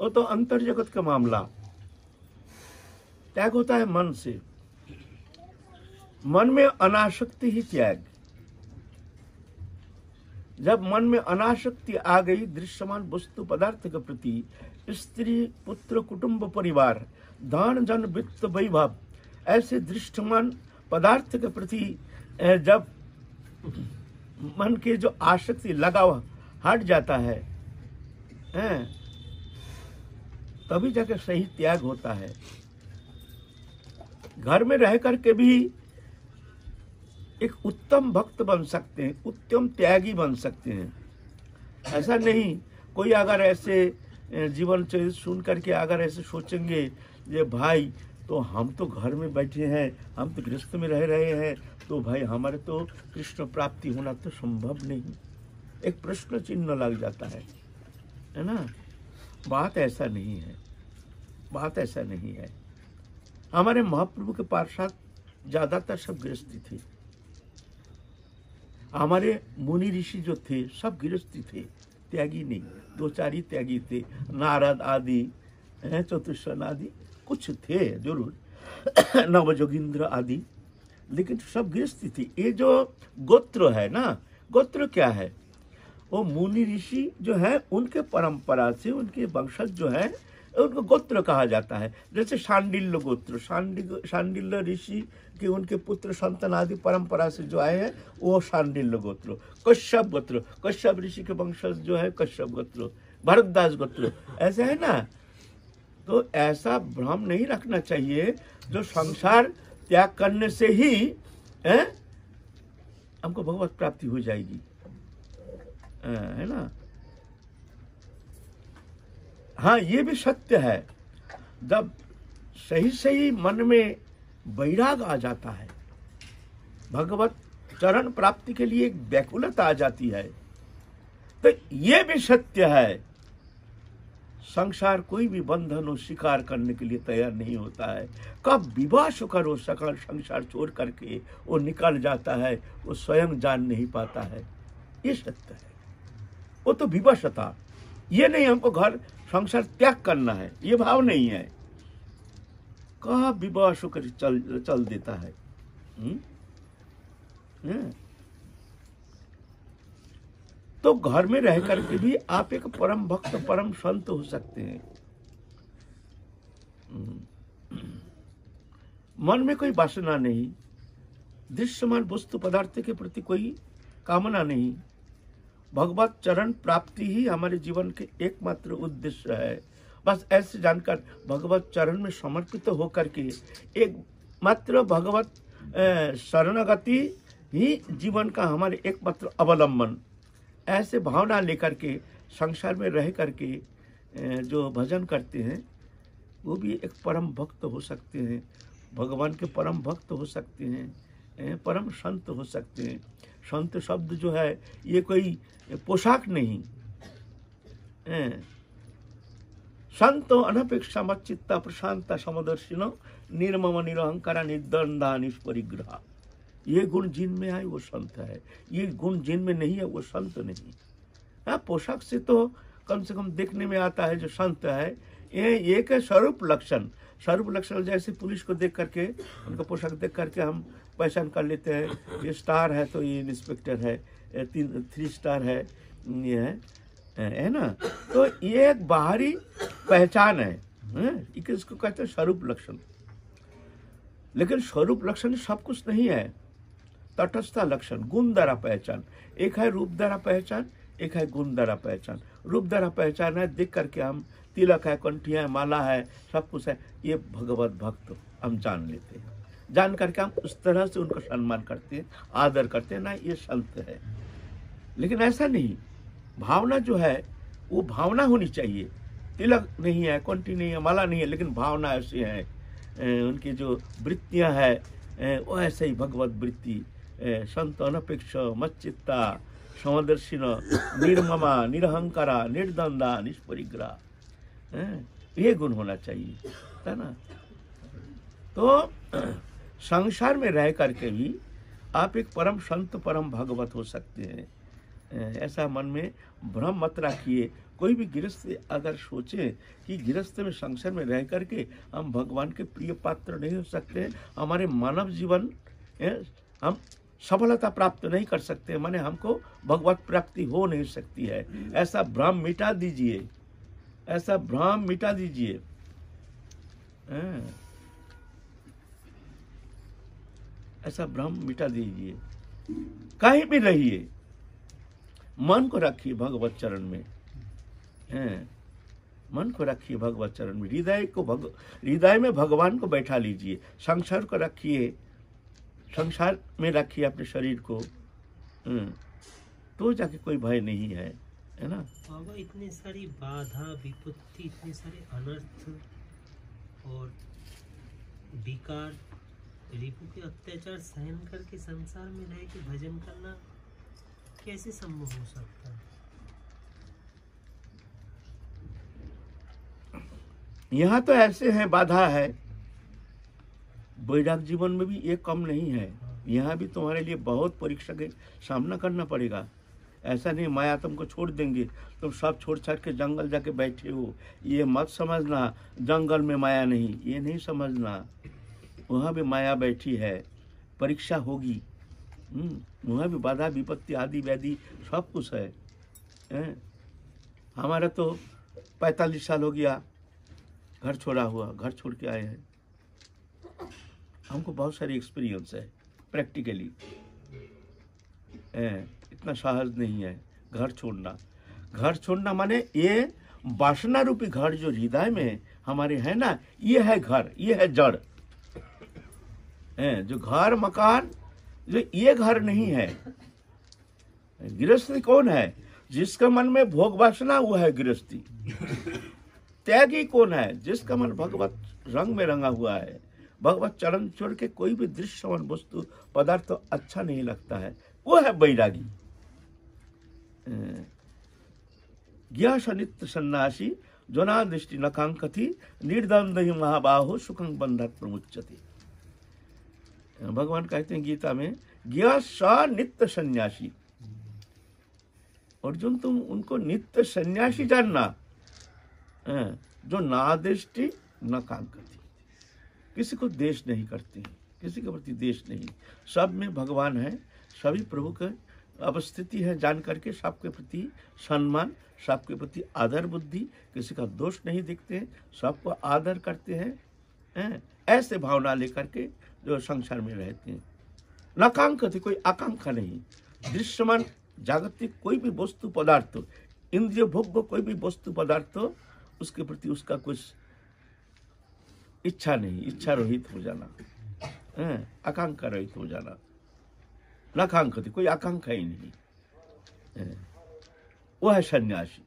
वो तो अंतर जगत का मामला। त्याग होता है मन से। मन में अनाशक्ति ही त्याग। जब मन में अनाशक्ति आ गई दृश्यमान वस्तु पदार्थ के प्रति स्त्री पुत्र कुटुंब परिवार धन जन वित्त वैभव ऐसे दृष्टमान पदार्थ के प्रति जब मन के जो आसक्ति लगाव हट जाता है हैं, तभी जाकर सही त्याग होता है। घर में रह करके भी एक उत्तम भक्त बन सकते हैं, उत्तम त्यागी बन सकते हैं। ऐसा नहीं, कोई अगर ऐसे जीवन चरित्र सुन करके अगर ऐसे सोचेंगे ये भाई तो हम तो घर में बैठे हैं, हम तो गृहस्थ में रह रहे हैं तो भाई हमारे तो कृष्ण प्राप्ति होना तो संभव नहीं। एक प्रश्न चिन्ह लग जाता है है ना? बात ऐसा नहीं है। बात ऐसा नहीं है। हमारे महाप्रभु के पार्षद ज़्यादातर सब गृहस्थी थे। हमारे मुनि ऋषि जो थे सब गृहस्थी थे। त्यागी नहीं दो चार ही त्यागी थे। नारद आदि हैं, चतुष्सन आदि कुछ थे ज़रूर। नवजोगिंद्र आदि। लेकिन सब गृहस्थी थी। ये जो गोत्र है ना गोत्र क्या है? वो मुनि ऋषि जो है, उनके परंपरा से, उनके वंशज जो है, उनको गोत्र कहा जाता है। जैसे शांडिल्य गोत्र शांडिल शांडिल्य ऋषि के उनके पुत्र संतान आदि परंपरा से जो आए हैं, वो शांडिल्य गोत्र, कश्यप गोत्र, कश्यप ऋषि के वंशज जो है, कश्यप गोत्र, भरतदास गोत्र, ऐसे है ना? तो ऐसा भ्रम नहीं रखना चाहिए, जो संसार त्याग करने से ही, हमको भगवत प्राप्ति हो जाएगी। है ना? हाँ ये भी सत्य है। जब सही सही मन में वैराग आ जाता है, भगवत चरण प्राप्ति के लिए एक व्याकुलता आ जाती है तो ये भी सत्य है। संसार कोई भी बंधन हो स्वीकार करने के लिए तैयार नहीं होता है। कब विवाह शुकर हो सकल संसार छोड़ करके वो निकल जाता है, वो स्वयं जान नहीं पाता है। ये सत्य है। वो तो विवशता। ये नहीं हमको घर, संसार त्याग करना है। ये भाव नहीं है। कहा विवाह शुक्र चल चल देता है? हम्म? हैं? तो घर में रह करके भी आप एक परम भक्त, परम संत हो सकते हैं। हम्म। मन में कोई वासना नहीं। दृश्यमान वस्तु पदार्थ के प्रति कोई कामना नहीं। भगवत चरण प्राप्ति ही हमारे जीवन के एकमात्र उद्देश्य है। बस ऐसे जानकर भगवत चरण में समर्पित होकर के एक मात्र भगवत शरणगति ही जीवन का हमारे एकमात्र अवलंबन। ऐसे भावना लेकर के, संसार में रह करके जो भजन करते हैं, वो भी एक परम भक्त हो सकते हैं। भगवान के परम भक्त हो सकते हैं परम संत हो सकते हैं। संत शब्द जो है, ये कोई पोशाक नहीं। संतो अनपेक्षा मच्चित्ता प्रशांता समदर्शिनो, निर्मम निरहंकारा निर्दंडा निष्परिग्रह। ये गुण जिन में है, वो संत है। ये गुण जिन में नहीं है, वो संत नहीं। हाँ पोशाक से तो कम से कम देखने में आता है जो संत है, ये एक है स्वरूप लक्षण। स्वरूप लक्षण जैसे पुलिस को देख करके, उनका पोशाक देख करके हम पहचान कर लेते हैं। ये स्टार है तो ये इंस्पेक्टर है। तीन थ्री स्टार है। ये है। है ना? तो ये एक बाहरी पहचान है। हैं? ये इसको कहते हैं स्वरूप लक्षण। लेकिन स्वरूप लक्षण सब कुछ नहीं है। तटस्था लक्षण, गुण द्वारा पहचान। एक है रूप द्वारा पहचान, एक है गुण द्वारा पहचान। रूप द्वारा पहचान है, देख करके हम, तिलक है कंठिया है, माला है, सब कुछ है। ये भगवत भक्त हम जान लेते हैं। जान करके हम उस तरह से उनको सम्मान करते हैं, आदर करते हैं, ना ये संत है। लेकिन ऐसा नहीं, भावना जो है, वो भावना होनी चाहिए। तिलक नहीं है कंठी नहीं है, माला नहीं है, लेकिन भावना ऐसी है उनकी जो वृत्तियाँ है वो ऐसे ही भगवत वृत्ति संत अनपेक्ष मच्चित्ता, समदर्शिन, निर्ममा, निरहंकारा निर्दंदा निष्परिग्रह ये गुण होना चाहिए, है ना? तो संसार में रह करके भी आप एक परम संत, परम भगवत हो सकते हैं। ऐसा मन में भ्रम मत रखिए। कोई भी गृहस्थ अगर सोचे कि गृहस्थ में संसार में रह करके हम भगवान के प्रिय पात्र नहीं हो सकते, हमारे मानव जीवन हम सफलता प्राप्त नहीं कर सकते, माने हमको भगवत प्राप्ति हो नहीं सकती है। ऐसा भ्रम मिटा दीजिए। ऐसा भ्रम मिटा दीजिए हाँ। ऐसा भ्रम मिटा दीजिए। कहीं भी रहिए। मन को रखिए भगवत चरण में। हैं? मन को रखिए भगवत चरण में। हृदय को भग हृदय में भगवान को बैठा लीजिए। संसार को रखिए। संसार में रखिए अपने शरीर को। हम्म, तो जाके कोई भय नहीं है है ना? बाबा इतनी सारी बाधा विपत्ति इतने सारे अनर्थ और विकार रिपु के अत्याचार सहन करके संसार में रह के भजन करना कैसे संभव हो सकता है? यहाँ तो ऐसे है, बाधा है। वैराग जीवन में भी ये कम नहीं है। यहाँ भी तुम्हारे लिए बहुत परीक्षा के सामना करना पड़ेगा। ऐसा नहीं, माया तुमको छोड़ देंगे। तुम सब छोड़ छाड़ के जंगल जाके बैठे हो। ये मत समझना, जंगल में माया नहीं, ये नहीं समझना। वहाँ भी माया बैठी है परीक्षा होगी। हम्म, वहाँ भी बाधा विपत्ति आदि व्याधि सब कुछ है? हमारा तो पैंतालीस साल हो गया। घर छोड़ा हुआ घर छोड़ के आए हैं। हमको बहुत सारी एक्सपीरियंस है प्रैक्टिकली इतना साहस नहीं है घर छोड़ना। घर छोड़ना माने ये वासना रूपी घर जो हृदय में हमारे है ना ये है घर ये है जड़। हैं, जो घर मकान जो ये घर नहीं है गृहस्थी कौन है? जिसका मन में भोग वासना हुआ है गृहस्थी। त्यागी कौन है? जिसका मन भगवत रंग में रंगा हुआ है। भगवत चरण छोड़ के कोई भी दृश्यमान वस्तु पदार्थ तो अच्छा नहीं लगता है। वो है बैरागी नित्य सन्यासी जोना दृष्टि नकांकथी निर्दंद महाबाहो बंधक बंधत प्रमुचती भगवान कहते हैं गीता में ज्ञास नित्य सन्यासी। अर्जुन, तुम उनको नित्य सन्यासी जानना। जो ना दृष्टि न काम करती। किसी को देश नहीं करती, किसी के प्रति देश नहीं। सब में भगवान है, सभी प्रभु के अवस्थिति है, जान करके सबके प्रति सम्मान, सबके प्रति आदर बुद्धि। किसी का दोष नहीं दिखते, सबको आदर करते हैं। हैं? ऐसे भावना लेकर के जो संसार में रहते हैं। नकांक्षती कोई आकांक्षा नहीं। दृश्यमान जागतिक कोई भी वस्तु पदार्थ इंद्रिय भोग्य कोई भी वस्तु पदार्थ उसके प्रति उसका कुछ इच्छा नहीं इच्छा रहित हो जाना। हैं, आकांक्षा रहित हो जाना। नकांक्षती कोई आकांक्षा ही नहीं। हैं, वो है सन्यासी।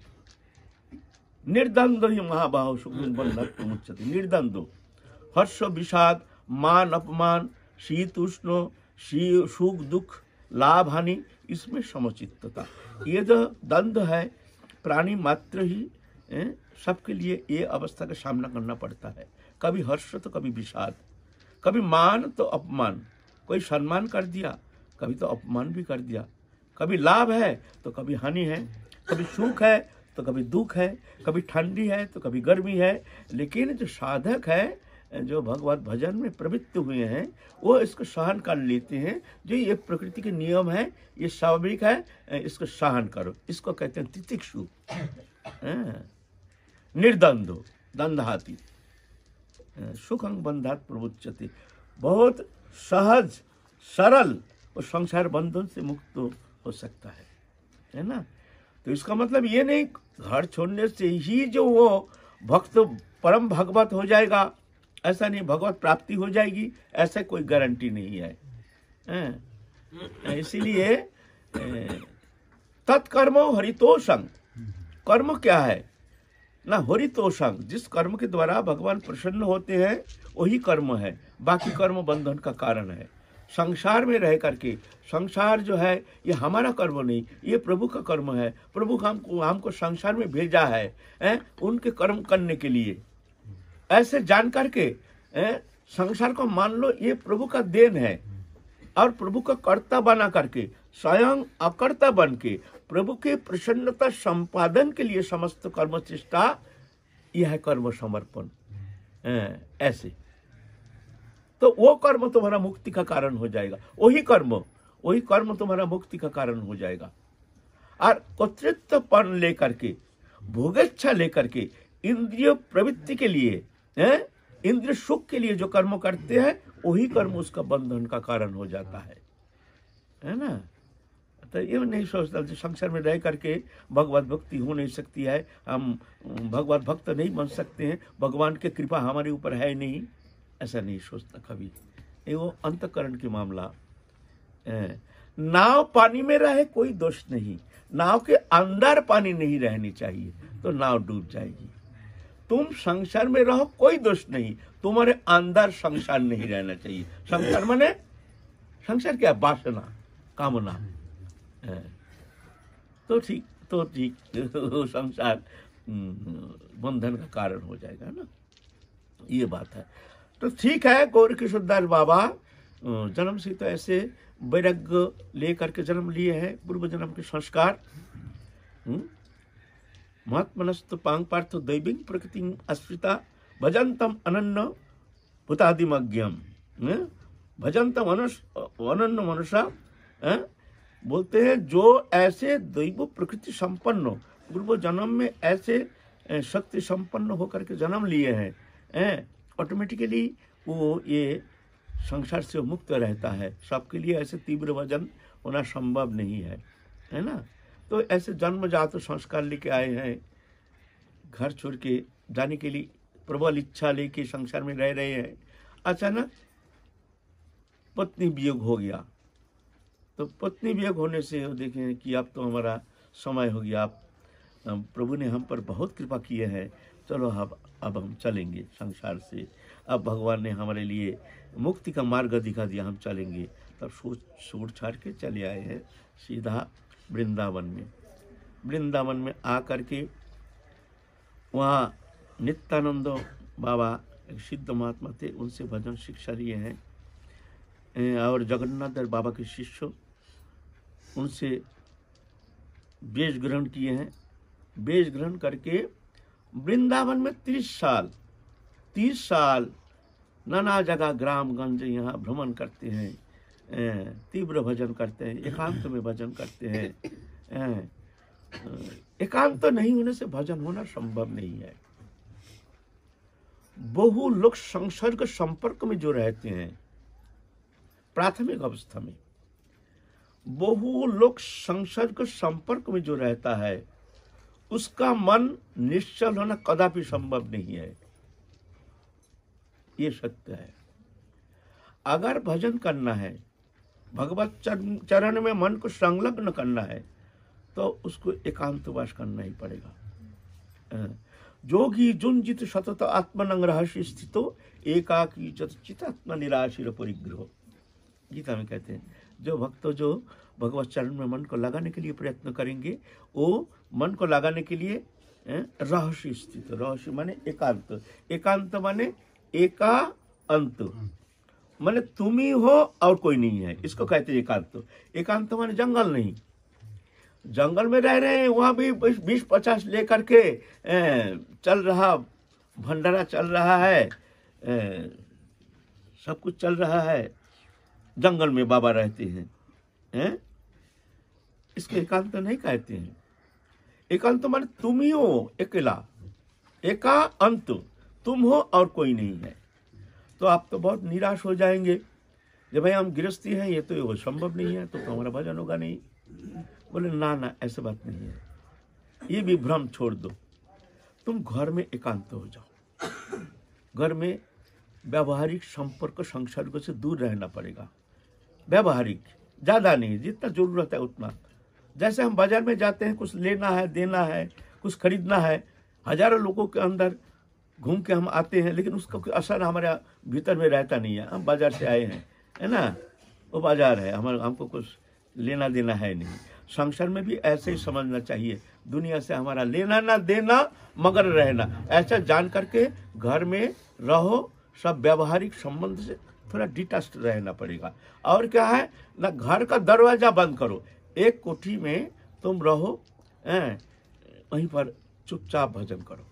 निर्द्वंद ही महाबाहो सुखन मुच्यते निर्द्वंद हर्ष विषाद मान अपमान शीत उष्ण शी- सुख दुख, लाभ हानि, इसमें समचित्तता ये जो द्वंद्व है, प्राणी मात्र ही सबके लिए ये अवस्था का सामना करना पड़ता है। कभी हर्ष तो कभी विषाद। कभी मान तो अपमान। कोई सम्मान कर दिया, कभी तो अपमान भी कर दिया। कभी लाभ है तो कभी हानि है। कभी सुख है तो कभी दुख है। कभी ठंडी है तो कभी गर्मी है। लेकिन जो साधक है जो भगवत भजन में प्रवृत्त हुए हैं, वो इसको सहन कर लेते हैं। जो ये प्रकृति के नियम है, ये स्वाभाविक है इसको सहन करो। इसको कहते हैं तितिक्षु। निर्द्वंदो दंधाती। सुखंग बंधात प्रवुच्यते। बहुत सहज, सरल और संसार बंधन से मुक्त हो सकता है। है ना? तो इसका मतलब ये नहीं, घर छोड़ने से ही जो वो भक्त परम भगवत हो जाएगा। ऐसा नहीं भगवत प्राप्ति हो जाएगी ऐसा कोई गारंटी नहीं है। हैं? इसीलिए ए, तत्कर्मो हरितोषंग। कर्म क्या है? ना हरितोषंग। जिस कर्म के द्वारा भगवान प्रसन्न होते हैं वही कर्म है। बाकी कर्म बंधन का कारण है। संसार में रह करके संसार जो है ये हमारा कर्म नहीं ये प्रभु का कर्म है। प्रभु हमको हमको संसार में भेजा है, है उनके कर्म करने के लिए। ऐसे जान करके संसार को मान लो, ये प्रभु का देन है। और प्रभु का कर्ता बना करके, स्वयं अकर्ता बन के प्रभु के प्रसन्नता संपादन के लिए समस्त कर्म चेष्टा, यह है कर्म समर्पण। ऐसे। तो वो कर्म तुम्हारा मुक्ति का कारण हो जाएगा। वही कर्म वही कर्म तुम्हारा मुक्ति का कारण हो जाएगा। और कर्तृत्वपन लेकर के, भोगेच्छा लेकर के, इंद्रिय प्रवृत्ति के लिए हैं? इंद्रिय सुख के लिए जो कर्म करते हैं, वही कर्म उसका बंधन का कारण हो जाता है। है ना? तो ये नहीं सोचता, जो संसार में रह करके भगवत भक्ति हो नहीं सकती है, हम भगवत भक्त नहीं बन सकते हैं, भगवान की कृपा हमारे ऊपर है नहीं, ऐसा नहीं सोचता कभी। ये वो अंतकरण की मामला। नाव पानी में रहे कोई दोष नहीं, नाव के अंदर पानी नहीं रहनी चाहिए तो नाव डूब जाएगी। तुम संसार में रहो कोई दोष नहीं। तुम्हारे अंदर संसार नहीं रहना चाहिए। संसार माने संसार क्या? वासना कामना। तो ठीक तो ठीक। संसार हम्म, बंधन का कारण हो जाएगा ना। ये बात है। तो ठीक है गौर किशोरदास बाबा जन्म से तो ऐसे वैराग्य लेकर के जन्म लिए हैं पूर्व जन्म के संस्कार। हम्म? महात्मनस्तु पांग पार्थ दैविक प्रकृति अस्मिता भजंतम अनन्न भूतादिमज्ञम हम्म? भजंतम अनुस अनन्न मनुष्य बोलते हैं, जो ऐसे दैव प्रकृति संपन्न पूर्व जन्म में ऐसे शक्ति संपन्न होकर के जन्म लिए हैं ऑटोमेटिकली वो ये संसार से मुक्त रहता है। सबके लिए ऐसे तीव्र वज़न होना संभव नहीं है है ना? तो ऐसे जन्मजात संस्कार लेके आए हैं। घर छोड़ के जाने के लिए प्रबल इच्छा लेके संसार में रह रहे हैं। अचानक पत्नी वियोग हो गया। तो पत्नी वियोग होने से वो देखें कि अब तो हमारा समय हो गया। अम, प्रभु ने हम पर बहुत कृपा किए हैं। चलो अब अब हम चलेंगे संसार से। अब भगवान ने हमारे लिए मुक्ति का मार्ग दिखा दिया हम चलेंगे। तब सोच छोड़ छाड़ के चले आए हैं। सीधा वृंदावन में। वृंदावन में आ करके वहाँ नित्यानंद बाबा एक सिद्ध महात्मा थे, उनसे भजन शिक्षा लिए हैं। और जगन्नाथ बाबा के शिष्य उनसे वेश ग्रहण किए हैं। वेश ग्रहण करके वृंदावन में तीस साल तीस साल नाना जगह ग्रामगंज यहाँ भ्रमण करते हैं। तीव्र भजन करते हैं, एकांत में भजन करते हैं एकांत नहीं होने से भजन होना संभव नहीं है। बहु लोग संसर्ग संपर्क में जो रहते हैं, प्राथमिक अवस्था में, बहु लोग संसर्ग संपर्क में जो रहता है, उसका मन निश्चल होना कदापि संभव नहीं है। ये सत्य है। अगर भजन करना है भगवत चरण में मन को संलग्न करना है तो उसको एकांतवास करना ही पड़ेगा। जोगी जुन जित सतत आत्मनंग रहस्य स्थितो, एकाकी चितात्मा निराशिर परिग्रह। गीता में कहते हैं, जो भक्त जो भगवत चरण में मन को लगाने के लिए प्रयत्न करेंगे, वो मन को लगाने के लिए रहस्य स्थित, रहस्य माने एकांत। एकांत माने एका अंत माने तुम ही हो और कोई नहीं है। इसको कहते हैं एकांत। एकांत माने जंगल नहीं। जंगल में रह रहे हैं, वहाँ भी बीस पचास लेकर के चल रहा, भंडारा चल रहा है सब कुछ चल रहा है। जंगल में बाबा रहते हैं हैं? इसको एकांत तो नहीं कहते हैं। एकांत तो माने तुम ही हो अकेला। एका अंत तुम हो और कोई नहीं है। तो आप तो बहुत निराश हो जाएँगे। जब भाई हम गृहस्थी हैं ये तो ये संभव नहीं है तो, तो हमारा भजन होगा नहीं। बोले ना ना ऐसे बात नहीं है। ये भी भ्रम छोड़ दो। तुम घर में एकांत हो जाओ। घर में व्यावहारिक संपर्क संसर्ग से दूर रहना पड़ेगा। व्यावहारिक ज़्यादा नहीं जितना ज़रूरत है उतना। जैसे हम बाज़ार में जाते हैं कुछ लेना है देना है कुछ खरीदना है हज़ारों लोगों के अंदर घूम के हम आते हैं, लेकिन उसका कोई असर हमारे भीतर में रहता नहीं है। हम बाज़ार से आए हैं, है ना? वो बाज़ार है, हमारे, हमको कुछ लेना देना है नहीं। संसार में भी ऐसे ही समझना चाहिए, दुनिया से हमारा लेना ना देना, मगर रहना। ऐसा जान करके घर में रहो, सब व्यवहारिक संबंध से थोड़ा डिटस्ट रहना पड़ेगा। और क्या है? ना, घर का दरवाज़ा बंद करो। एक कोठी में तुम रहो वहीं पर चुपचाप भजन करो।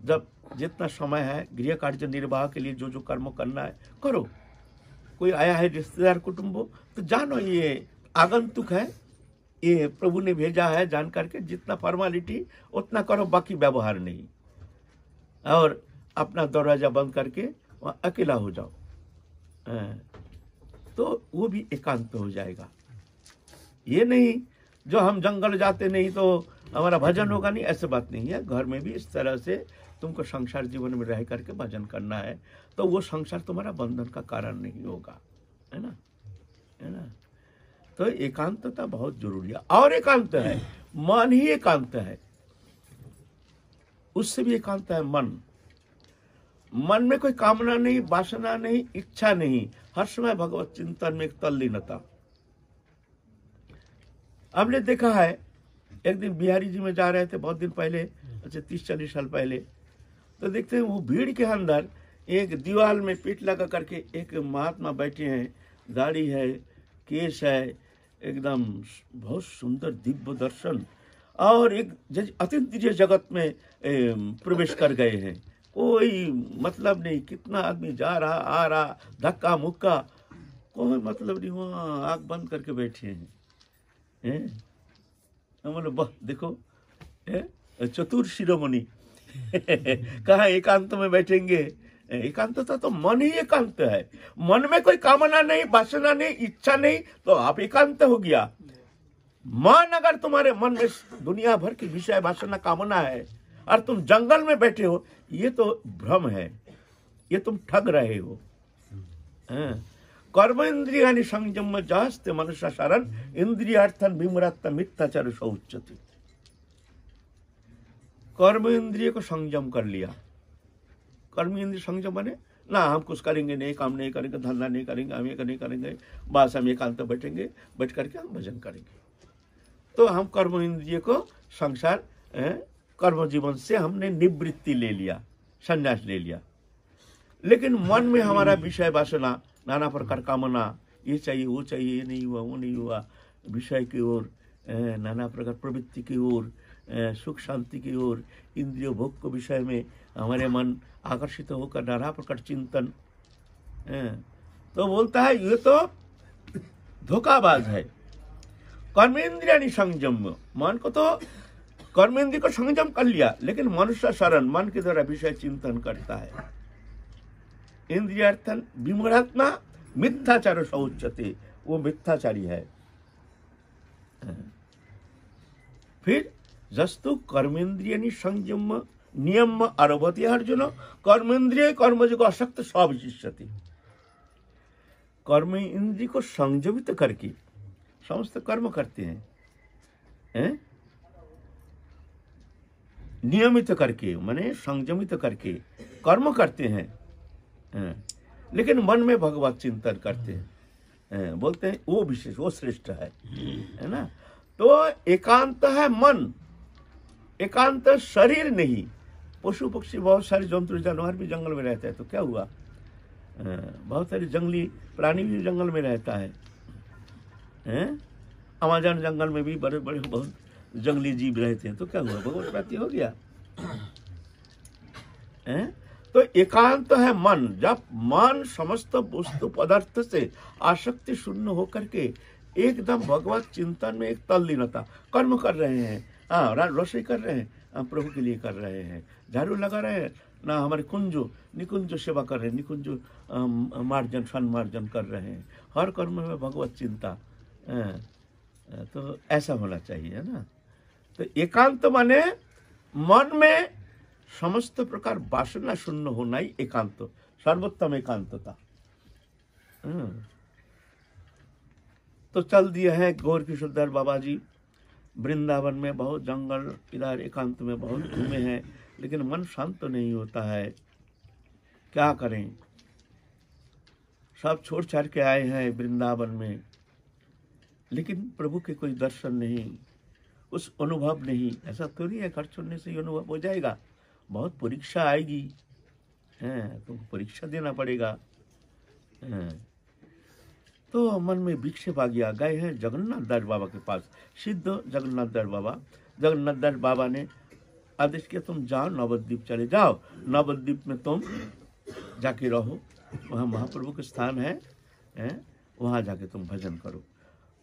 जब जितना समय है गृह कार्य निर्वाह के लिए जो जो कर्म करना है करो। कोई आया है रिश्तेदार कुटुंबो तो जानो ये आगंतुक है। ये प्रभु ने भेजा है जान करके जितना फॉर्मालिटी उतना करो बाकी व्यवहार नहीं। और अपना दरवाज़ा बंद करके वहाँ अकेला हो जाओ। हाँ, तो वो भी एकांत हो जाएगा। ये नहीं जो हम जंगल जाते नहीं तो हमारा भजन होगा नहीं ऐसे बात नहीं है। घर में भी इस तरह से तुमको संसार जीवन में रह करके भजन करना है तो वो संसार तुम्हारा बंधन का कारण नहीं होगा है ना? है ना? तो एकांतता बहुत ज़रूरी है। और एकांत है मन ही एकांत है। उससे भी एकांत है मन। मन में कोई कामना नहीं वासना नहीं इच्छा नहीं। हर समय भगवत चिंतन में एक तल्लीनता। हमने देखा है एक दिन बिहारी जी में जा रहे थे बहुत दिन पहले अच्छा तीस चालीस साल पहले। तो देखते हैं वो भीड़ के अंदर एक दीवार में पीठ लगा करके एक महात्मा बैठे हैं। दाढ़ी है केस है एकदम बहुत सुंदर दिव्य दर्शन। और एक अतीन्द्रिय जगत में प्रवेश कर गए हैं। कोई मतलब नहीं कितना आदमी जा रहा आ रहा धक्का मुक्का कोई मतलब नहीं वहाँ आग बंद करके बैठे हैं। हैं? बोले बस देखो? चतुर शिरोमणि। कहा एकांत में बैठेंगे? एकांतता तो मन ही एकांत है। मन में कोई कामना नहीं, वासना नहीं, इच्छा नहीं तो आप एकांत हो गया। मन अगर तुम्हारे मन में दुनिया भर की विषय, वासना, कामना है, और तुम जंगल में बैठे हो, ये तो भ्रम है। ये तुम ठग रहे हो? कर्म इंद्रियानि संयम जास्ते मनुष्य शरण इंद्रियार्थन विमरात्म मिथ्याचार सौच्यते कर्म इंद्रिय को संयम कर लिया कर्म इंद्रिय संयम बने ना हम कुछ करेंगे नहीं काम नहीं करेंगे धंधा नहीं करेंगे हम ये नहीं करेंगे बस हम एकांत बैठेंगे बैठ करके हम भजन करेंगे तो हम कर्म इंद्रिय को संसार कर्म जीवन से हमने निवृत्ति ले लिया संन्यास ले लिया लेकिन मन में हमारा विषय वासना नाना प्रकार कामना, ये चाहिए, वो चाहिए, ये नहीं हुआ, वो नहीं हुआ, विषय की ओर नाना प्रकार प्रवृत्ति की ओर सुख शांति की ओर, इंद्रिय भोग के विषय में हमारे मन आकर्षित होकर नाना प्रकार चिंतन तो बोलता है, ये तो धोखाबाज है। कर्मेंद्रिया संयम, मन को तो कर्मेंद्रिय को संयम कर लिया, लेकिन मनुष्य शरण, मन के द्वारा विषय चिंतन करता है। इंद्रियार्थन विमूढ़ात्मा मिथ्याचार सौच्यते वो मिथ्याचारी है फिर जस्तु कर्मेंद्रिय संयम, नियम आरभते अर्जुन, कर्मेंद्रिय कर्मयोग अशक्त स्वाविशिष्यति कर्म इंद्रिय को संयमित करके समस्त कर्म करते हैं हैं? नियमित करके, माने संयमित करके कर्म करते हैं? लेकिन मन में भगवत चिंतन करते हैं? बोलते हैं, वो विशेष, वो श्रेष्ठ है। है ना? तो एकांत है मन। एकांत शरीर नहीं। पशु, पक्षी, बहुत सारे जंतु, जानवर भी जंगल में रहते हैं। तो क्या हुआ? बहुत सारे जंगली प्राणी भी जंगल में रहता है। हैं? अमेजन जंगल में भी बड़े बड़े, बहुत जंगली जीव रहते हैं। तो क्या हुआ? भगवत प्राप्ति हो गया। हैं? तो एकांत है मन। जब मन समस्त वस्तु पदार्थ से आसक्ति शून्य होकर के एकदम भगवत चिंतन में एक तल्लीनता कर्म कर रहे हैं हाँ रसोई कर रहे हैं प्रभु के लिए कर रहे हैं झाड़ू लगा रहे हैं ना हमारे कुंजो निकुंज सेवा कर रहे हैं निकुंज मार्जन सन्मार्जन कर रहे हैं। हर कर्म में भगवत चिंता हाँ, तो ऐसा होना चाहिए है ना? तो एकांत माने मन में समस्त प्रकार वासना शून्य होना ही एकांत सर्वोत्तम एकांतता। तो चल दिया है गौर किशोरदार बाबा जी वृंदावन में बहुत जंगल इधर एकांत में बहुत घूमे हैं लेकिन मन शांत तो नहीं होता है क्या करें सब छोड़ छाड़ के आए हैं वृंदावन में लेकिन प्रभु के कोई दर्शन नहीं उस अनुभव नहीं ऐसा थोड़ी है घर छोड़ने से ही अनुभव हो जाएगा बहुत परीक्षा आएगी। हैं तुमको परीक्षा देना पड़ेगा। हाँ। तो मन में विक्षेप आ गया गए हैं जगन्नाथ दास बाबा के पास। सिद्ध जगन्नाथ दास बाबा। जगन्नाथ दास बाबा ने आदेश किया तुम जाओ नवद्वीप चले जाओ। नवद्वीप में तुम जाके रहो। वहाँ महाप्रभु के स्थान है, है वहाँ जाके तुम भजन करो।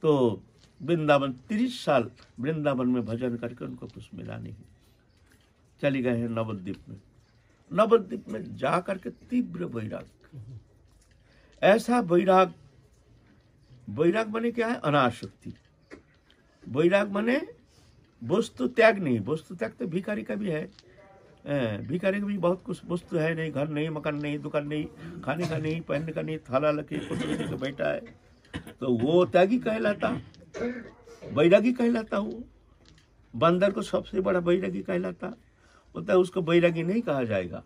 तो वृंदावन तीस साल वृंदावन में भजन करके उनको कुछ मिला नहीं। चली गए हैं नवद्वीप में। नवद्वीप में जा करके तीव्र वैराग। ऐसा वैराग वैराग माने क्या है? अनाशक्ति। वैराग माने वस्तु त्याग नहीं, वस्तु त्याग तो भिखारी का भी है। भिखारी का भी बहुत कुछ वस्तु है नहीं, घर नहीं, मकान नहीं, दुकान नहीं, खाने का नहीं, पहनने का नहीं, थाला लगे कुछ का बैठा है। तो वो त्यागी कहलाता। बैरागी कहलाता वो बंदर को सबसे बड़ा बैरागी कहलाता। होता है उसको बैरागी नहीं कहा जाएगा।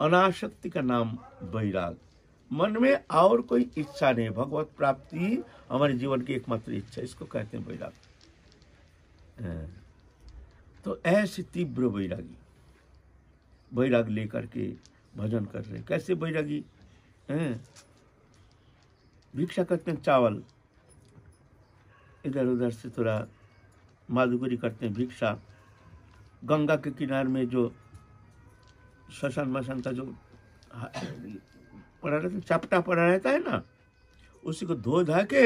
अनाशक्ति का नाम बैराग। मन में और कोई इच्छा नहीं, भगवत प्राप्ति हमारे जीवन की एकमात्र इच्छा इसको कहते हैं बैराग। तो ऐसे तीव्र बैरागी, बैराग लेकर के भजन कर रहे। कैसे बैरागी? भिक्षा करते हैं चावल। इधर उधर से थोड़ा माधुगरी करते हैं भिक्षा। गंगा के किनारे में जो श्मशान मशान का जो पड़ा रहता चपटा पड़ा रहता है ना उसी को धो धा के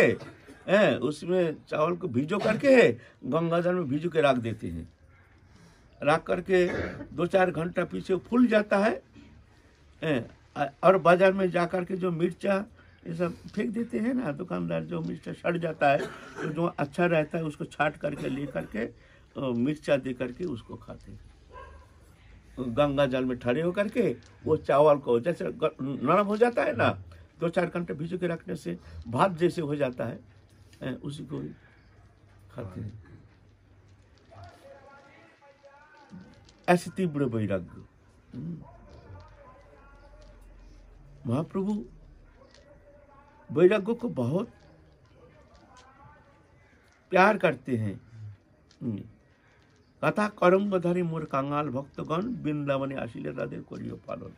हैं उसमें चावल को भिजो करके गंगा जल में भिजो के रख देते हैं। रख करके दो चार घंटा पीछे फूल जाता है हैं, और बाज़ार में जा करके जो मिर्चा ये सब फेंक देते हैं ना दुकानदार जो मिर्चा सड़ जाता है तो जो अच्छा रहता है उसको छाट करके ले करके मिर्चा दे करके उसको खाते हैं गंगा जल में ठहरे होकर के वो चावल को जैसे नरम हो जाता है ना, दो चार घंटे भिजो के रखने से भात जैसे हो जाता है उसी को खाते हैं ऐसे तीव्र वैराग्य हम्म। महाप्रभु, वैराग्य को बहुत प्यार करते हैं हम्म। কথা করঙ্গধারী মোর কাঙাল ভক্তগণ বৃন্দাবনে আসিলে তাদের করিও পালন।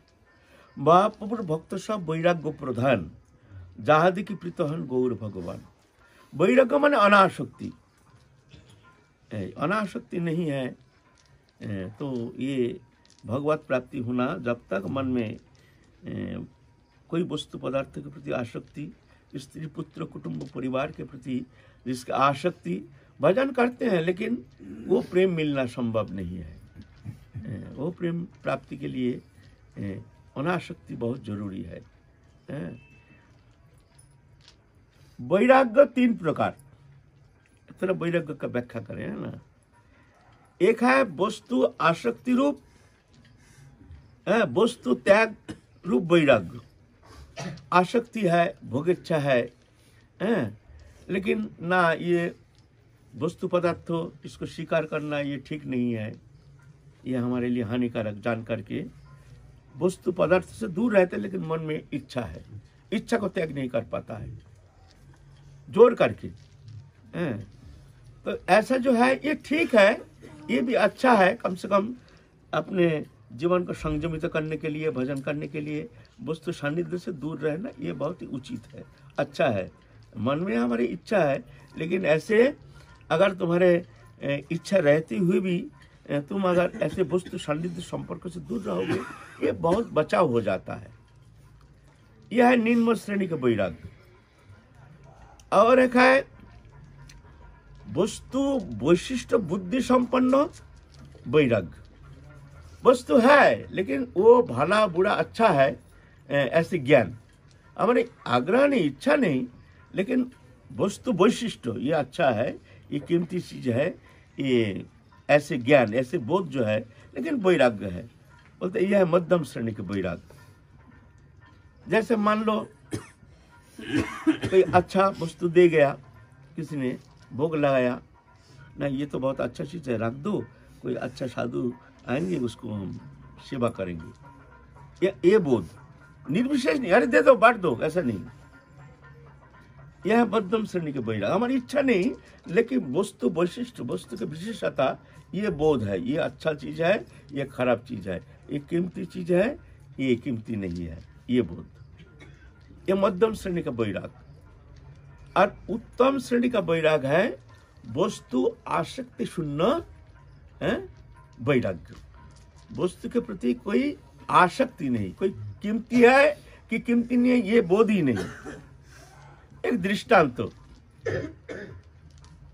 বা প্রভুর ভক্ত সব বৈরাগ্য প্রধান যাহাদিকে প্রীত হন গৌর ভগবান। বৈরাগ্য মানে অনাসক্তি। অনাসক্তি নেই হ্যাঁ তো ইয়ে ভগবত প্রাপ্তি হুনা যব তক মন মে কই বস্তু পদার্থকে প্রতি আসক্তি, স্ত্রী পুত্র কুটুম্ব পরিবারকে প্রতি আসক্তি भजन करते हैं, लेकिन वो प्रेम मिलना संभव नहीं है। वो प्रेम प्राप्ति के लिए अनाशक्ति बहुत ज़रूरी है। वैराग्य तीन प्रकार। थोड़ा वैराग्य का व्याख्या करें, है ना? एक है वस्तु आसक्ति रूप वस्तु त्याग रूप वैराग्य। आसक्ति है भोगेच्छा है हैं? लेकिन ना ये वस्तु पदार्थ इसको स्वीकार करना ये ठीक नहीं है। ये हमारे लिए हानिकारक जान करके वस्तु पदार्थ से दूर रहते लेकिन मन में इच्छा है। इच्छा को त्याग नहीं कर पाता है। ज़ोर करके? तो ऐसा जो है, ये ठीक है, ये भी अच्छा है, कम से कम अपने जीवन को संयमित करने के लिए, भजन करने के लिए, वस्तु सानिध्य से दूर रहना, ये बहुत ही उचित है। अच्छा है। मन में हमारी इच्छा है, लेकिन ऐसे अगर तुम्हारे इच्छा रहती हुई भी तुम अगर ऐसे वस्तु सानिध्य संपर्क से दूर रहोगे, ये बहुत बचाव हो जाता है। यह है निम्न श्रेणी का वैराग्य और एक है, वस्तु वैशिष्ट बुद्धि संपन्न वैराग्य वस्तु है, लेकिन वो भला बुरा अच्छा है ऐसे ज्ञान। हमारे आग्रह नहीं, इच्छा नहीं, लेकिन वस्तु वैशिष्ट ये अच्छा है ये कीमती चीज़ है, ये ऐसे ज्ञान, ऐसे बोध जो है, लेकिन वैराग्य है। बोलते यह है मध्यम श्रेणी के वैराग्य। जैसे मान लो, कोई अच्छा वस्तु दे गया, किसी ने भोग लगाया, ना, ये तो बहुत अच्छा चीज़ है, रख दो, कोई अच्छा साधु आएँगे, उसको हम सेवा करेंगे। ये ये बोध, निर्विशेष नहीं, अरे दे दो, बांट दो, ऐसा नहीं। यह मध्यम श्रेणी के बैराग हमारी इच्छा नहीं, लेकिन वस्तु वैशिष्ट, वस्तु की विशेषता, ये बोध है, ये अच्छा चीज़ है, ये खराब चीज़ है। ये कीमती चीज़ है, ये कीमती नहीं है, ये बोध। ये मध्यम श्रेणी का वैराग और उत्तम श्रेणी का वैराग है वस्तु आसक्ति शून्य, है, वैराग्य। वस्तु के प्रति कोई आसक्ति नहीं, कोई कीमती है कि कीमती नहीं है, ये बोध ही नहीं। एक दृष्टांत। तो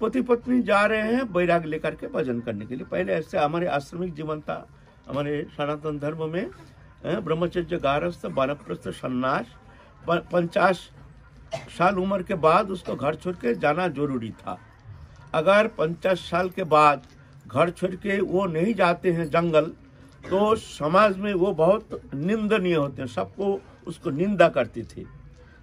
पति पत्नी जा रहे हैं बैराग लेकर के भजन करने के लिए। पहले ऐसे हमारे आश्रमिक जीवन था। हमारे सनातन धर्म में ब्रह्मचर्य गारस्थ वानप्रस्थ सन्यास, प- पंचाश साल उम्र के बाद उसको घर छोड़ के जाना ज़रूरी था। अगर पचास साल के बाद घर छोड़ के वो नहीं जाते हैं जंगल तो समाज में वो बहुत निंदनीय होते हैं। सबको उसको निंदा करते थे।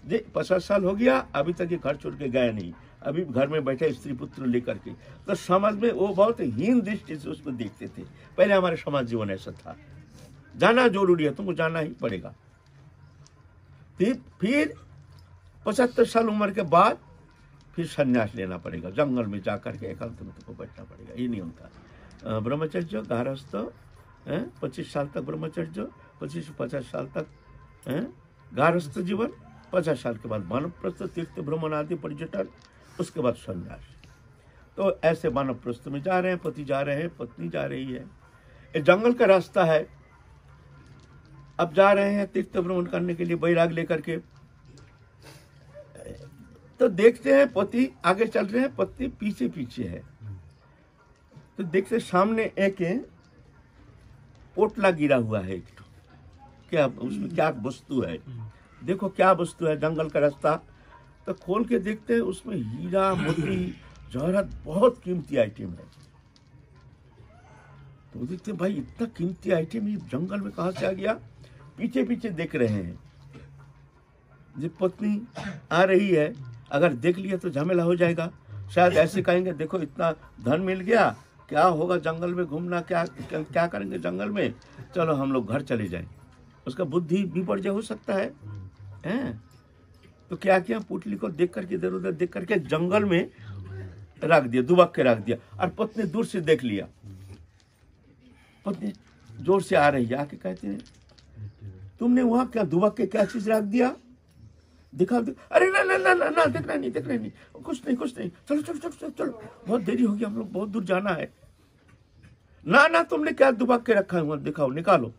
जे पचास साल हो गया, अभी तक ये घर छोड़ के गया नहीं। अभी घर में बैठे स्त्री पुत्र लेकर के। तो समाज में वो बहुत हीन दृष्टि से उसको देखते थे। पहले हमारे समाज जीवन ऐसा था। जाना ज़रूरी है, तुमको जाना ही पड़ेगा। फिर फिर पचहत्तर साल उम्र के बाद फिर संन्यास लेना पड़ेगा। जंगल में जा करके एकांत में तुमको बैठना पड़ेगा। ये नियम था ब्रह्मचर्य गारस्थ पच्चीस साल तक ब्रह्मचर्य, पच्चीस पचास साल तक गारस्थ जीवन। पचास साल के बाद मानवप्रस्थ तीर्थ भ्रमण आदि पर्यटन, उसके बाद संन्यास। तो ऐसे मानवप्रस्थ में जा रहे हैं, पति जा रहे हैं, पत्नी जा रही है। ये जंगल का रास्ता है। अब जा रहे हैं तीर्थ भ्रमण करने के लिए बैराग लेकर के। तो देखते हैं पति आगे चल रहे हैं पत्नी पीछे पीछे है। तो देखते सामने एक पोटला गिरा हुआ है क्या उसमें क्या वस्तु है? देखो क्या वस्तु है जंगल का रास्ता। तो खोल के देखते हैं उसमें हीरा मोती जवाहरात बहुत कीमती आइटम है। तो देखते हैं भाई इतना कीमती आइटम ये जंगल में कहा से आ गया? पीछे पीछे देख रहे हैं। जब पत्नी आ रही है अगर देख लिया तो झमेला हो जाएगा। शायद ऐसे कहेंगे देखो इतना धन मिल गया क्या होगा जंगल में घूमना क्या क्या, करेंगे जंगल में? चलो हम लोग घर चले जाएँ। उसका बुद्धि विपर्जय हो सकता है। हैं? तो क्या किया? पुटली को देख करके, इधर उधर देख करके जंगल में रख दिया, दुबक के रख दिया और पत्नी दूर से देख लिया। पत्नी ज़ोर से आ रही है, आके कहते हैं, तुमने वहाँ क्या दुबक के क्या चीज़ रख दिया? दिखा दे, अरे ना ना ना ना ना, देखना नहीं देखना नहीं, कुछ नहीं कुछ नहीं, चलो चलो चलो चलो चलो, बहुत देरी होगी, हम लोग बहुत दूर जाना है। ना ना, तुमने क्या दुबक के रखा है, वहाँ दिखाओ, निकालो।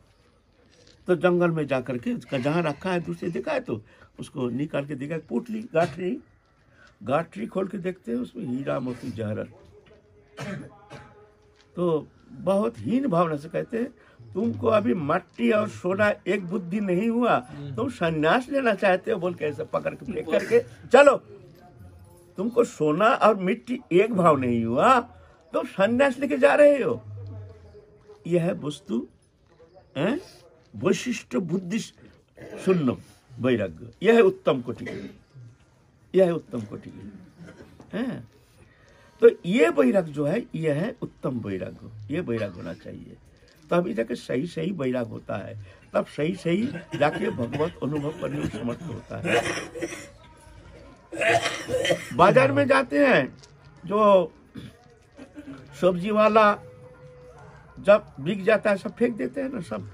तो जंगल में जा करके उसका जहाँ रखा है, दूसरे देखा है तो उसको निकाल के देखा पोटली गाठरी। गाठरी खोल के देखते हैं, उसमें हीरा, मोती जहरत तो बहुत हीन भावना से कहते हैं, तुमको अभी मट्टी और सोना एक बुद्धि नहीं हुआ, तुम संन्यास लेना चाहते हो, बोल के ऐसे पकड़ के फेंक करके, चलो। तुमको सोना और मिट्टी एक भाव नहीं हुआ, तुम संन्यास लेके जा रहे हो। यह है? वस्तु? वैशिष्ट बुद्धि शून्य वैराग्य। यह है उत्तम कोटि यह है उत्तम कोटि हैं? तो ये वैराग जो है, यह है उत्तम वैराग ये वैराग होना चाहिए। तभी जाके सही सही वैराग होता है। तब सही सही जाके भगवत अनुभव करने में समर्थ होता है। बाज़ार में जाते हैं, जो सब्ज़ी वाला जब बिक जाता है, सब फेंक देते हैं ना सब।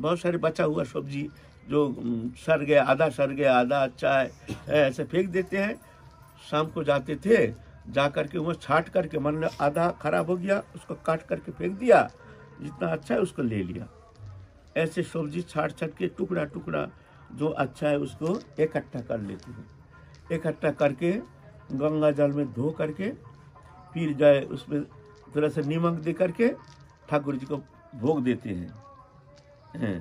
बहुत सारे बचा हुआ सब्ज़ी जो सड़ गया, आधा सड़ गया, आधा अच्छा है ऐसे फेंक देते हैं। शाम को जाते थे जा करके वो छाट करके मन आधा खराब हो गया, उसको काट करके फेंक दिया, जितना अच्छा है उसको ले लिया। ऐसे सब्ज़ी छाट छाट के टुकड़ा टुकड़ा जो अच्छा है उसको इकट्ठा कर लेते हैं। इकट्ठा करके गंगा जल में धो करके, फिर जाए उसमें थोड़ा सा नीमक दे करके ठाकुर जी को भोग देते हैं। हैं।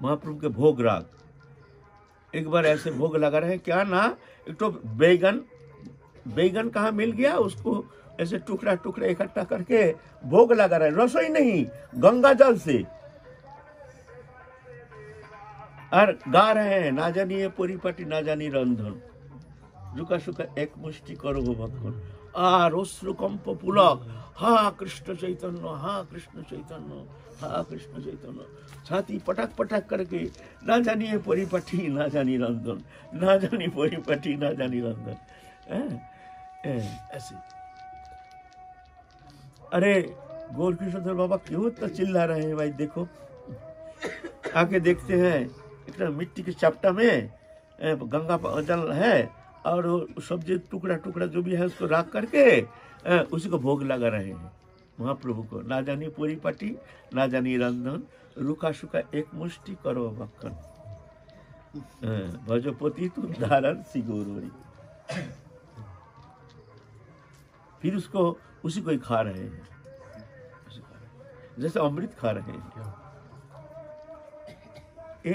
महाप्रभु के भोग राग एक बार ऐसे भोग लगा रहे हैं क्या ना एक तो बैगन बैगन कहाँ मिल गया उसको ऐसे टुकड़ा टुकड़ा इकट्ठा करके भोग लगा रहे हैं रसोई नहीं गंगा जल से और गा रहे हैं ना जानिए परिपाटी ना जानी रंधन रुका सुका एक मुष्टि करो हो भक्षण আর অশ্রুকম্প পুলক হা কৃষ্ণ চৈতন্য হা কৃষ্ণ চৈতন্য हाँ कृष्ण चैतन्य। छाती पटक पटक करके, ना जानिए परिपाठी ना जानी रंधन ना जानी परिपाठी ना जानी रंदन ऐसे। अरे गोल कृष्णधर बाबा क्यों इतना चिल्ला रहे हैं भाई, देखो। आके देखते हैं, इतना मिट्टी के चपटा में गंगा जल है, और सब्ज़ी टुकड़ा टुकड़ा जो भी है, उसको राख करके उसी को भोग लगा रहे हैं। महाप्रभु को ना जानी पूरी पट्टी ना जानी रंधन रूखा सूखा एक मुष्टि करो मक्खन ए, भजपति तू धारण सिगोरोरी फिर उसको उसी को ही खा रहे हैं। जैसे अमृत खा रहे हैं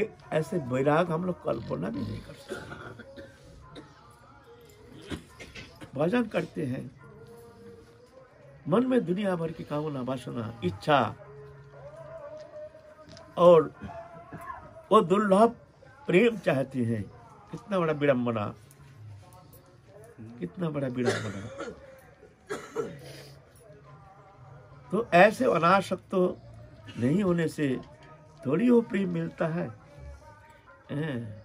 एक ऐसे वैराग हम लोग कल्पना भी नहीं कर सकते भजन करते हैं मन में दुनिया भर की कामना, वासना, इच्छा और वो दुर्लभ प्रेम चाहते हैं। कितना बड़ा विडम्बना कितना बड़ा विडम्बना तो ऐसे अनासक्त तो नहीं होने से थोड़ी वो प्रेम मिलता है। हैं।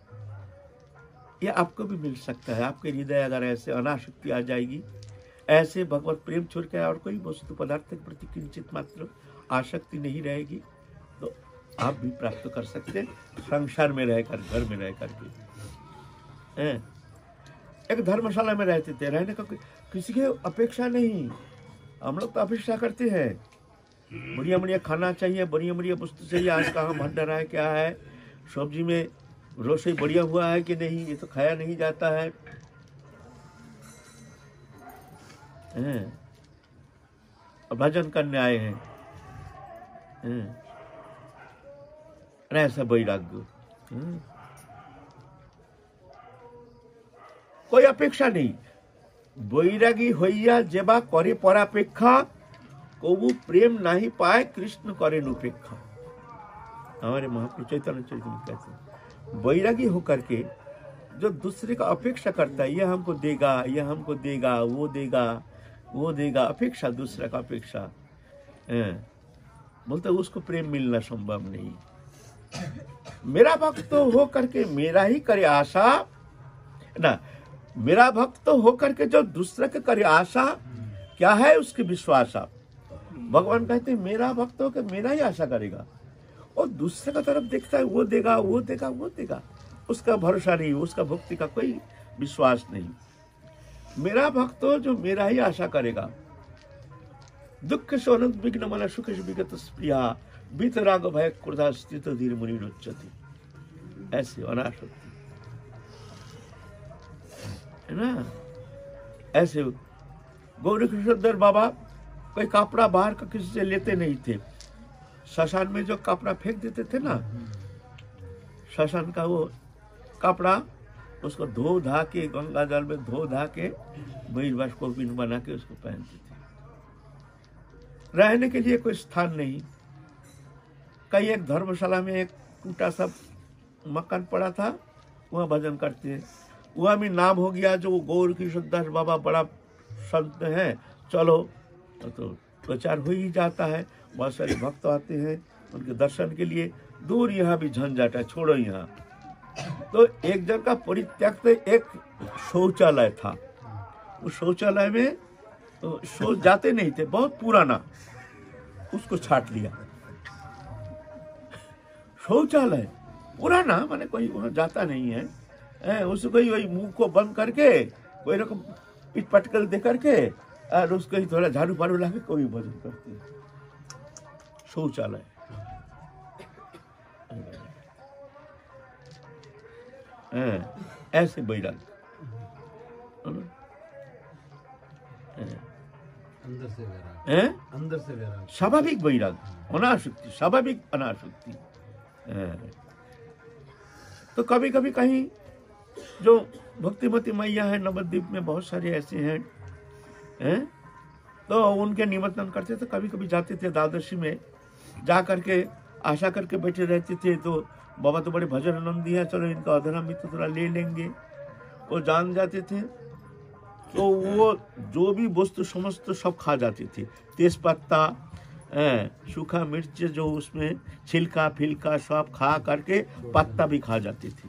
ये आपको भी मिल सकता है। आपके हृदय अगर ऐसे अनाशक्ति आ जाएगी ऐसे भगवत प्रेम छोड़ के और कोई वस्तु पदार्थ के प्रति किंचित मात्र आसक्ति नहीं रहेगी तो आप भी प्राप्त कर सकते हैं। संसार में रहकर, घर में रह करके। एक धर्मशाला में रहते थे, रहने का किसी की अपेक्षा नहीं। हम लोग तो अपेक्षा करते हैं। बढ़िया बढ़िया खाना चाहिए बढ़िया बढ़िया वस्तु चाहिए। आज कहाँ भंडारा है, क्या है? सब्ज़ी में रोसोई बढ़िया हुआ है कि नहीं? ये तो खाया नहीं जाता है। भजन करने आए हैं हैं। और ऐसा वैराग्य हैं। कोई अपेक्षा नहीं বৈরাগী হইয়া যেবা করে পরাপেক্ষা কবু প্রেম নাহি পায় কৃষ্ণ করেন উপেক্ষा हमारे महाप्रभु चैतन्य चैतन्य कहते हैं बैरागी होकर के जो दूसरे का अपेक्षा करता है यह हमको देगा यह हमको देगा वो देगा वो देगा, अपेक्षा, दूसरा का अपेक्षा। बोलते उसको प्रेम मिलना संभव नहीं। मेरा भक्त तो हो करके मेरा ही करे आशा। ना, मेरा भक्त तो होकर के जो दूसरे के करे आशा, क्या है उसकी विश्वास आप? भगवान कहते हैं, मेरा भक्त होकर मेरा ही आशा करेगा। और दूसरे का तरफ़ देखता है, वो देगा वो देगा वो देगा। उसका भरोसा नहीं, उसका भक्ति का कोई विश्वास नहीं। मेरा भक्त हो जो मेरा ही आशा करेगा। दुख से अनंत विघ्न मन सुख विगत प्रिया बीत राग भय क्रोधा स्थित धीर मुनि रुचती ऐसे अनाशक्ति है ना? ऐसे गौरी कृष्णधर बाबा कोई कपड़ा बाहर का किसी से लेते नहीं थे। शशान में जो कपड़ा फेंक देते थे ना शशान का वो कपड़ा उसको धो धा के, गंगा जल में धो धा के बहिर्वास को पिन बना के उसको पहनते थे। रहने के लिए कोई स्थान नहीं। कई एक धर्मशाला में एक टूटा सा मकान पड़ा था, वहाँ भजन करते हैं। वह भी नाम हो गया जो गौर कृष्णदास बाबा बड़ा संत हैं। चलो तो प्रचार हो ही जाता है। बहुत सारे भक्त आते हैं उनके दर्शन के लिए। दूर यहाँ भी झंझट है, छोड़ो यहाँ। तो एक जगह परित्यक्त एक शौचालय था। उस शौचालय में तो शौच जाते नहीं थे, बहुत पुराना। उसको छाट लिया। शौचालय, पुराना मैंने कोई जाता नहीं है। उसको ही वही मुँह को बंद करके, कोई रकम पीट पटकल दे करके, और उसको ही थोड़ा झाड़ू फाड़ू ला के कोई भजन करते। शौचालय। हैं, ऐसे बैराग अंदर से वैराग हैं? अंदर से वैराग स्वाभाविक बैराग अनाशक्ति स्वाभाविक अनाशक्ति। तो कभी कभी कहीं जो भक्तिमती मैया है नवद्वीप में बहुत सारे ऐसे हैं हैं? तो उनके निमंत्रण करते थे कभी कभी जाते थे द्वादशी में जा करके आशा करके बैठे रहते थे तो बाबा तो बड़े भजन आनंदी है, चलो इनका अधरा भी तो थोड़ा ले लेंगे। वो जान जाते थे तो वो जो भी वस्तु समस्त सब खा जाते थे। तेज पत्ता सूखा मिर्च जो उसमें छिलका, फिलका सब खा करके पत्ता भी खा जाते थे।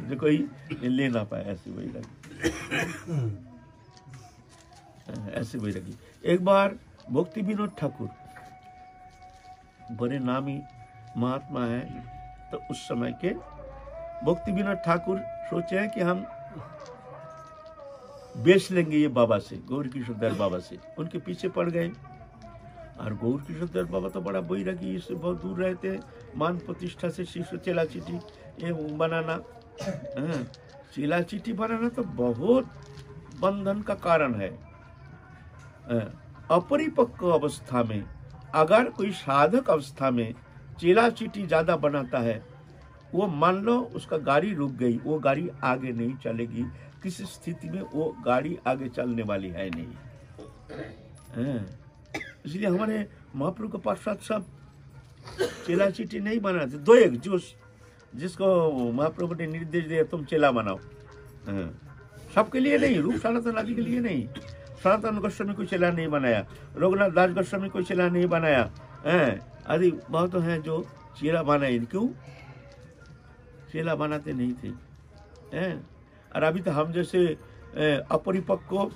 जो कोई ले ना पाए, ऐसी वही लगी। ऐसी वही लगी। एक बार भक्ति विनोद ठाकुर, बड़े नामी महात्मा है तो उस समय के भक्ति विनोद ठाकुर सोचे हैं कि हम बेच लेंगे ये बाबा से गौर किशोर बाबा से। उनके पीछे पड़ गए। और गौर किशोर बाबा तो बड़ा बैरागी इससे बहुत दूर रहते हैं। मान प्रतिष्ठा से शिष्य चेला चिट्ठी ये बनाना। हाँ, चेला चिट्ठी बनाना तो बहुत बंधन का कारण है। हाँ, अपरिपक्व अवस्था में अगर कोई साधक अवस्था में चेला चीटी ज़्यादा बनाता है। वो मान लो उसका गाड़ी रुक गई वो गाड़ी आगे नहीं चलेगी। किस स्थिति में वो गाड़ी आगे चलने वाली है नहीं। हाँ, इसलिए हमारे महाप्रभु के पार्षद सब चेला चीटी नहीं बनाते। दो एक जो जिसको महाप्रभु ने निर्देश दिया तुम चेला बनाओ। हाँ, सबके लिए नहीं रूप सनातन आदि के लिए नहीं। सनातन गोस्वामी को चेला नहीं बनाया। रघुनाथ दास गोस्वामी को चेला नहीं बनाया। हैं, आदि बहुत हैं जो चेला बनाए क्यों? चेला बनाते नहीं थे। हैं? और अभी तो हम जैसे अपरिपक्व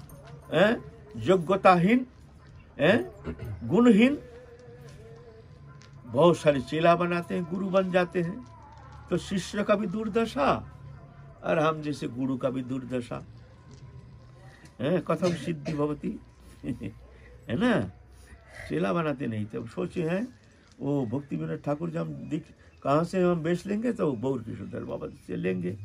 हैं, योग्यताहीन हैं, गुणहीन बहुत सारे चेला बनाते हैं गुरु बन जाते हैं। तो शिष्य का भी दुर्दशा और हम जैसे गुरु का भी दुर्दशा। है? कथम सिद्धि भवती। है ना? चेला बनाते नहीं थे। सोचे हैं? वो भक्ति विनोद ठाकुर जब हम दिख, कहाँ से हम बेच लेंगे तो गौर किशोर बाबा से लेंगे।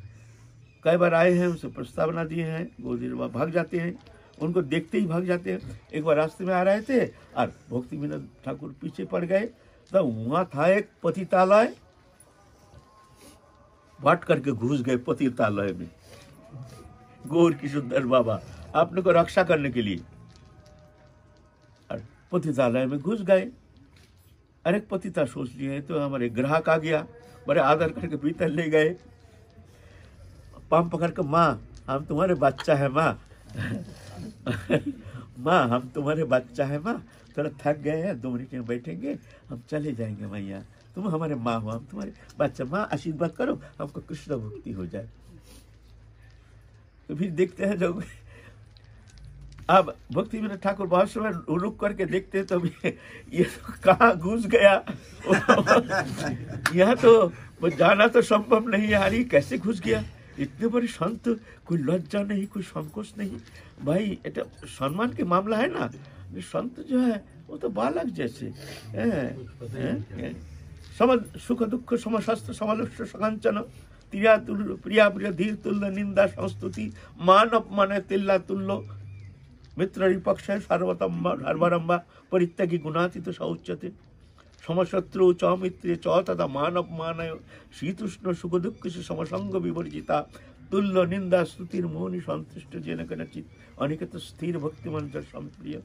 कई बार आए हैं, उनसे प्रस्तावना दिए हैं, गौरी बाबा भाग जाते हैं, उनको देखते ही भाग जाते हैं। एक बार रास्ते में आ रहे थे और भक्ति विनोद ठाकुर पीछे पड़ गए। तो वहाँ था एक पतितालय, बाट करके घुस गए पतितालय में। गौर किशोर बाबा अपने को रक्षा करने के लिए। और पतितालय में घुस गए। अरे पतिता सोच लिए तो हमारे ग्राहक आ गया, बड़े आदर करके भीतर ले गए। पाम पकड़ के माँ, हम तुम्हारे बच्चा है, माँ। माँ, हम तुम्हारे बच्चा है, माँ। थोड़ा थक गए हैं, दो मिनट में बैठेंगे। हम चले जाएँगे, मैया। तुम हमारे माँ हो, हम तुम्हारे बच्चा माँ, आशीर्वाद करो, हमको कृष्ण भक्ति हो जाए। तो फिर देखते हैं जब अब भक्ति विनोद ठाकुर बहुत समय रुक करके देखते तो भी ये तो कहाँ घुस गया? यहाँ तो जाना तो संभव नहीं है, अरे कैसे घुस गया? इतने बड़े संत, कोई लज्जा नहीं, कोई संकोच नहीं। भाई এটা सम्मान के मामला है ना? संत जो है, वो तो बालक जैसे। सुख दुख समशास्त्र समलक्ष्य सकांचन। तुल्य प्रिया प्रिय धीर तुल्य निंदा संस्तुति। मान अपमान तिल्ला। तुल्य মিত্ররিপক্ষে সর্বতম্বা সর্বারম্বা পরিত্যাগী গুণাতীত সৌচ্যতে সমশত্রু চ মিত্রে চ তথা মানব মানয়। মানায় শীতুষ্ণ সুখদুঃখেশ সমসঙ্গ বিবর্জিতা। তুল্য নিন্দা স্তুতির মৌনী সন্তুষ্ট জেনে কেন চিত তো স্থির ভক্তিমন্ত্র সম্প্রিয়।